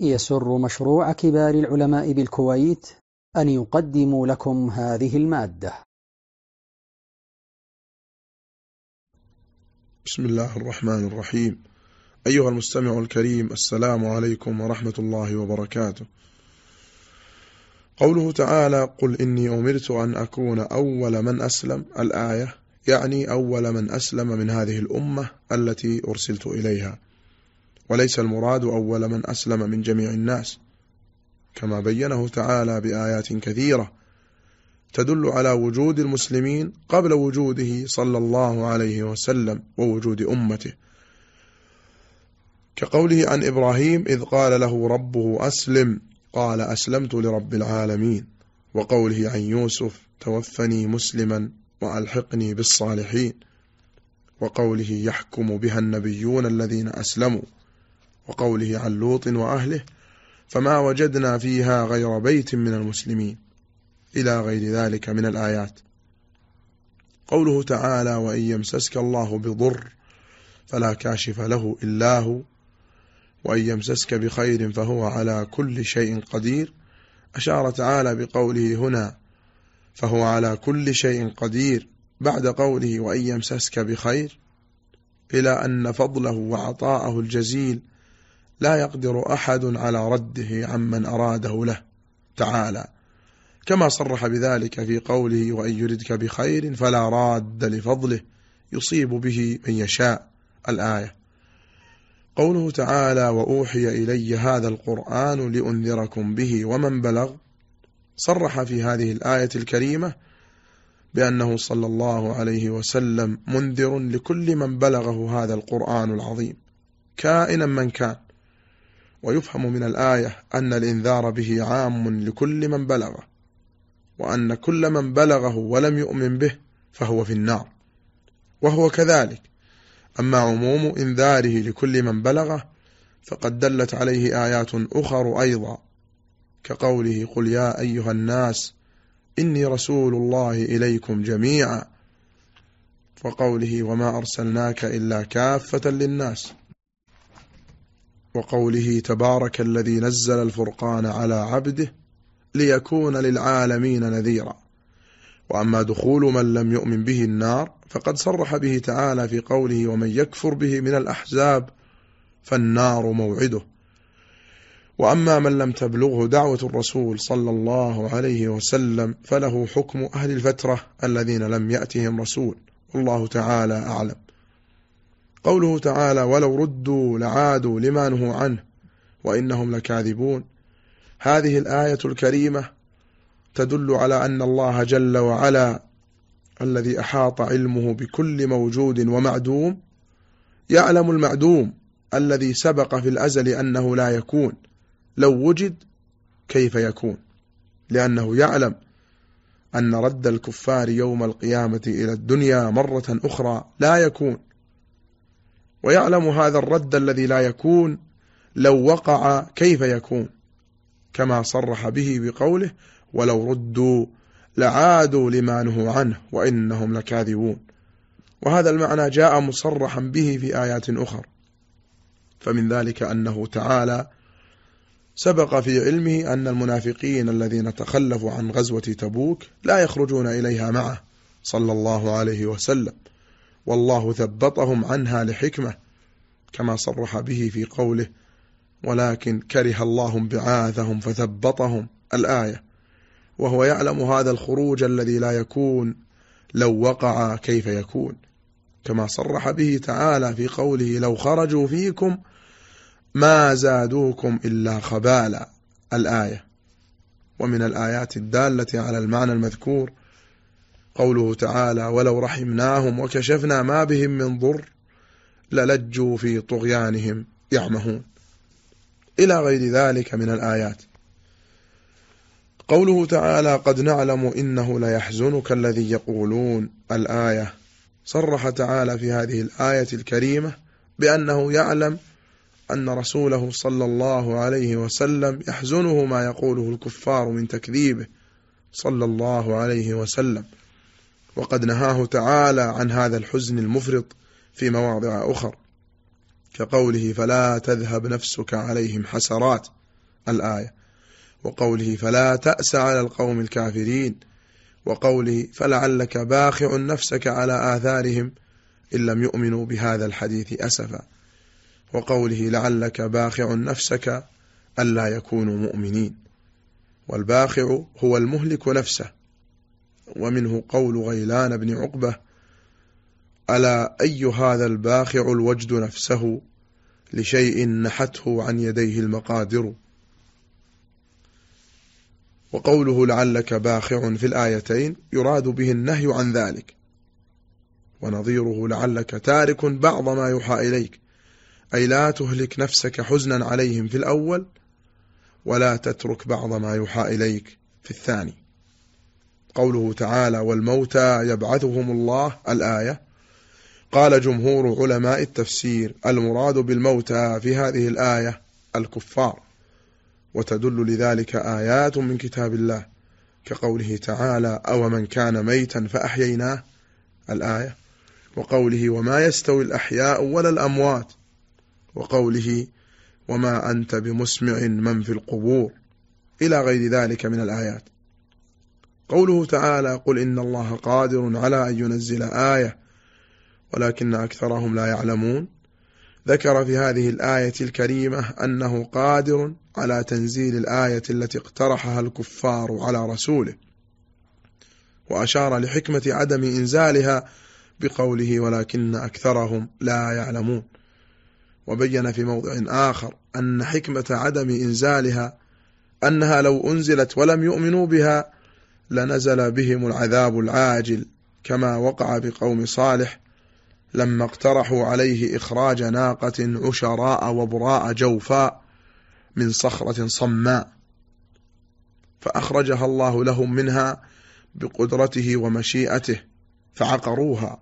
يسر مشروع كبار العلماء بالكويت أن يقدم لكم هذه المادة. بسم الله الرحمن الرحيم. أيها المستمع الكريم السلام عليكم ورحمة الله وبركاته. قوله تعالى قل إني أمرت أن أكون أول من أسلم. الآية يعني أول من أسلم من هذه الأمة التي أرسلت إليها. وليس المراد أول من أسلم من جميع الناس. كما بينه تعالى بآيات كثيرة تدل على وجود المسلمين قبل وجوده صلى الله عليه وسلم ووجود أمته. كقوله عن إبراهيم إذ قال له ربه أسلم قال أسلمت لرب العالمين. وقوله عن يوسف توفني مسلما وألحقني بالصالحين. وقوله يحكم بها النبيون الذين أسلموا. وقوله عن لوط وأهله فما وجدنا فيها غير بيت من المسلمين إلى غير ذلك من الآيات. قوله تعالى وإن يمسسك الله بضر فلا كاشف له إلا هو وإن يمسسك بخير فهو على كل شيء قدير أشار تعالى بقوله هنا فهو على كل شيء قدير بعد قوله وإن يمسسك بخير إلى أن فضله وعطاءه الجزيل لا يقدر أحد على رده عمن أراده له تعالى. كما صرح بذلك في قوله وإن يردك بخير فلا راد لفضله يصيب به من يشاء الآية. قوله تعالى وأوحي إلي هذا القرآن لأنذركم به ومن بلغ. صرح في هذه الآية الكريمة بأنه صلى الله عليه وسلم منذر لكل من بلغه هذا القرآن العظيم. كائنا من كان. ويفهم من الآية أن الإنذار به عام لكل من بلغه وأن كل من بلغه ولم يؤمن به فهو في النار وهو كذلك. أما عموم إنذاره لكل من بلغه فقد دلت عليه آيات أخر أيضا كقوله قل يا أيها الناس إني رسول الله إليكم جميعا وقوله وما أرسلناك إلا كافة للناس. وقوله تبارك الذي نزل الفرقان على عبده ليكون للعالمين نذيرا. وأما دخول من لم يؤمن به النار فقد صرح به تعالى في قوله ومن يكفر به من الأحزاب فالنار موعده. وأما من لم تبلغه دعوة الرسول صلى الله عليه وسلم فله حكم أهل الفترة الذين لم يأتهم رسول. والله تعالى أعلم. قوله تعالى ولو ردوا لعادوا لما نهوا عنه وإنهم لكاذبون. هذه الآية الكريمة تدل على أن الله جل وعلا الذي أحاط علمه بكل موجود ومعدوم يعلم المعدوم الذي سبق في الأزل أنه لا يكون. لو وجد كيف يكون؟ لأنه يعلم أن رد الكفار يوم القيامة إلى الدنيا مرة أخرى لا يكون. ويعلم هذا الرد الذي لا يكون لو وقع كيف يكون كما صرح به بقوله ولو ردوا لعادوا لما نهوا عنه وإنهم لكاذبون وهذا المعنى جاء مصرحا به في آيات أخر. فمن ذلك أنه تعالى سبق في علمه أن المنافقين الذين تخلفوا عن غزوة تبوك لا يخرجون إليها معه صلى الله عليه وسلم. والله ثبطهم عنها لحكمة كما صرح به في قوله ولكن كره الله بعاثهم فثبطهم. الآية وهو يعلم هذا الخروج الذي لا يكون لو وقع كيف يكون. كما صرح به تعالى في قوله لو خرجوا فيكم ما زادوكم إلا خبالا. الآية ومن الآيات الدالة على المعنى المذكور قوله تعالى ولو رحمناهم وكشفنا ما بهم من ضر للجوا في طغيانهم يعمهون. إلى غير ذلك من الآيات. قوله تعالى قد نعلم إنه ليحزنك الذي يقولون. الآية صرح تعالى في هذه الآية الكريمة بأنه يعلم أن رسوله صلى الله عليه وسلم يحزنه ما يقوله الكفار من تكذيبه صلى الله عليه وسلم. وقد نهاه تعالى عن هذا الحزن المفرط في مواضع أخر كقوله فلا تذهب نفسك عليهم حسرات الآية. وقوله فلا تأس على القوم الكافرين وقوله فلعلك باخع نفسك على آثارهم إن لم يؤمنوا بهذا الحديث أسفا. وقوله لعلك باخع نفسك ألا يكونوا مؤمنين. والباخع هو المهلك نفسه ومنه قول غيلان بن عقبة ألا أي هذا الباخع الوجد نفسه لشيء نحته عن يديه المقادر؟ وقوله لعلك باخع في الآيتين يراد به النهي عن ذلك ونظيره لعلك تارك بعض ما يوحى إليك أي لا تهلك نفسك حزنا عليهم في الأول ولا تترك بعض ما يوحى إليك في الثاني. قوله تعالى والموتى يبعثهم الله الآية. قال جمهور علماء التفسير المراد بالموتى في هذه الآية الكفار وتدل لذلك آيات من كتاب الله كقوله تعالى أو من كان ميتا فأحييناه الآية وقوله وما يستوي الأحياء ولا الأموات وقوله وما أنت بمسمع من في القبور إلى غير ذلك من الآيات. قوله تعالى قل إن الله قادر على أن ينزل آية ولكن أكثرهم لا يعلمون. ذكر في هذه الآية الكريمة أنه قادر على تنزيل الآية التي اقترحها الكفار على رسوله وأشار لحكمة عدم إنزالها بقوله ولكن أكثرهم لا يعلمون. وبين في موضع آخر أن حكمة عدم إنزالها أنها لو أنزلت ولم يؤمنوا بها لنزل بهم العذاب العاجل كما وقع بقوم صالح لما اقترحوا عليه إخراج ناقة عشراء وبراء جوفاء من صخرة صماء. فأخرجها الله لهم منها بقدرته ومشيئته فعقروها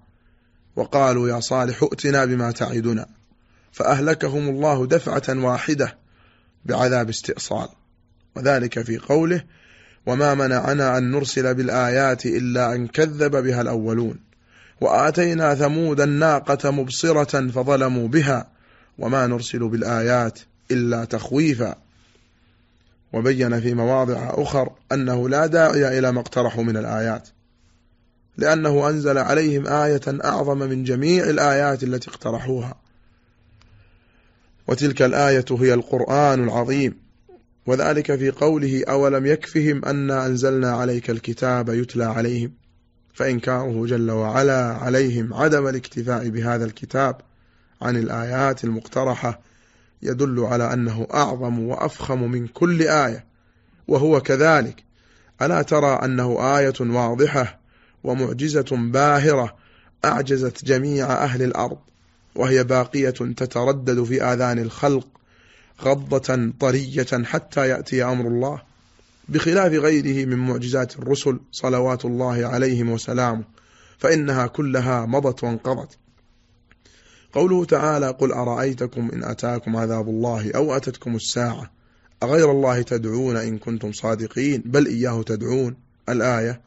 وقالوا يا صالح ائتنا بما تعدنا. فأهلكهم الله دفعة واحدة بعذاب استئصال. وذلك في قوله وما منعنا أن نرسل بالآيات إلا أن كذب بها الأولون. وآتينا ثمود الناقة مبصرة فظلموا بها وما نرسل بالآيات إلا تخويفا. وبين في مواضع أخر أنه لا داعي إلى ما اقترحوا من الآيات لأنه أنزل عليهم آية أعظم من جميع الآيات التي اقترحوها. وتلك الآية هي القرآن العظيم. وذلك في قوله أولم يكفهم أن أنزلنا عليك الكتاب يتلى عليهم فإنكاره جل وعلا عليهم عدم الاكتفاء بهذا الكتاب عن الآيات المقترحة يدل على أنه أعظم وأفخم من كل آية وهو كذلك ألا ترى أنه آية واضحة ومعجزة باهرة أعجزت جميع أهل الأرض وهي باقية تتردد في آذان الخلق غضة طرية حتى يأتي أمر الله. بخلاف غيره من معجزات الرسل صلوات الله عليهم وسلامه فإنها كلها مضت وانقضت. قوله تعالى قل أرأيتكم إن أتاكم عذاب الله أو أتتكم الساعة؟ أغير الله تدعون إن كنتم صادقين؟ بل إياه تدعون. الآية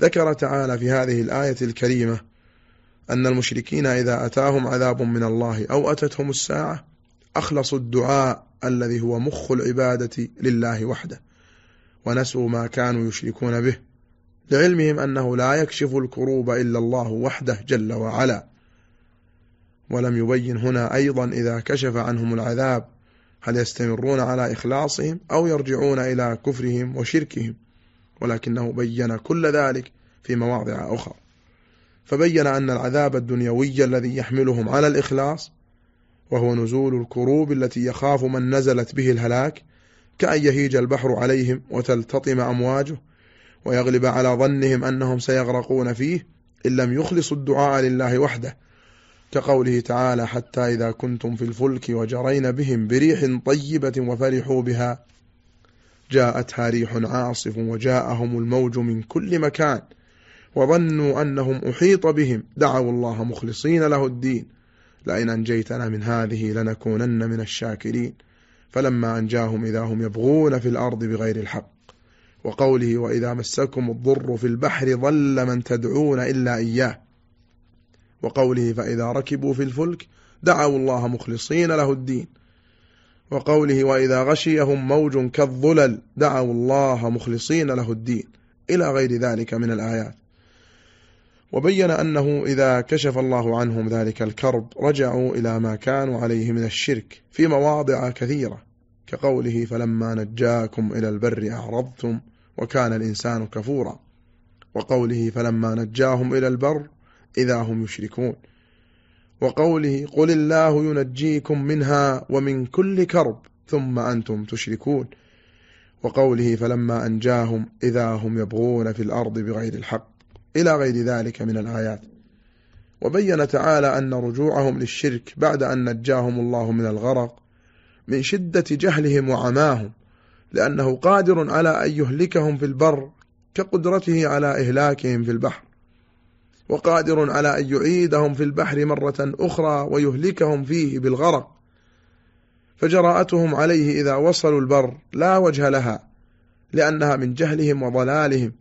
ذكر تعالى في هذه الآية الكريمة أن المشركين إذا أتاهم عذاب من الله أو أتتهم الساعة أخلصوا الدعاء الذي هو مخ العبادة لله وحده ونسوا ما كانوا يشركون به لعلمهم أنه لا يكشف الكروب إلا الله وحده جل وعلا. ولم يبين هنا أيضا إذا كشف عنهم العذاب هل يستمرون على إخلاصهم أو يرجعون إلى كفرهم وشركهم؟ ولكنه بين كل ذلك في مواضع أخرى. فبين أن العذاب الدنيوي الذي يحملهم على الإخلاص وهو نزول الكروب التي يخاف من نزلت به الهلاك كأن يهيج البحر عليهم وتلتطم أمواجه ويغلب على ظنهم أنهم سيغرقون فيه إن لم يخلصوا الدعاء لله وحده. كقوله تعالى حتى إذا كنتم في الفلك وجرين بهم بريح طيبة وفرحوا بها جاءتها ريح عاصف وجاءهم الموج من كل مكان وظنوا أنهم أحيط بهم دعوا الله مخلصين له الدين لئن أنجيتنا من هذه لنكونن من الشاكرين. فلما أنجاهم إذا هم يبغون في الأرض بغير الحق. وقوله وإذا مسكم الضر في البحر ظل من تدعون إلا إياه. وقوله فإذا ركبوا في الفلك دعوا الله مخلصين له الدين. وقوله وإذا غشيهم موج كالظلل دعوا الله مخلصين له الدين. إلى غير ذلك من الآيات. وبين أنه إذا كشف الله عنهم ذلك الكرب رجعوا إلى ما كانوا عليه من الشرك في مواضع كثيرة. كقوله فلما نجاكم إلى البر أعرضتم وكان الإنسان كفورا. وقوله فلما نجاهم إلى البر إذا هم يشركون. وقوله قل الله ينجيكم منها ومن كل كرب ثم أنتم تشركون. وقوله فلما أنجاهم إذا هم يبغون في الأرض بغير الحق. إلى غير ذلك من الآيات. وبين تعالى أن رجوعهم للشرك بعد أن نجاهم الله من الغرق من شدة جهلهم وعماهم لأنه قادر على أن يهلكهم في البر كقدرته على إهلاكهم في البحر وقادر على أن يعيدهم في البحر مرة أخرى ويهلكهم فيه بالغرق. فجراءتهم عليه إذا وصلوا البر لا وجه لها لأنها من جهلهم وضلالهم.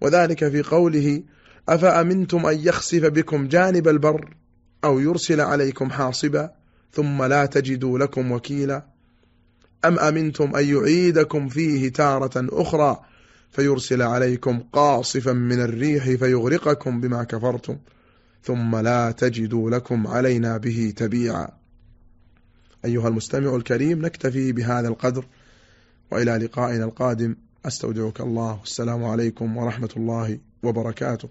وذلك في قوله أفأمنتم أن يخسف بكم جانب البر أو يرسل عليكم حاصبا ثم لا تجدوا لكم وكيلا؟ أم أمنتم أن يعيدكم فيه تارة أخرى فيرسل عليكم قاصفا من الريح فيغرقكم بما كفرتم ثم لا تجدوا لكم علينا به تبيعا؟ أيها المستمع الكريم نكتفي بهذا القدر وإلى لقائنا القادم. أستودعك الله. والسلام عليكم ورحمة الله وبركاته.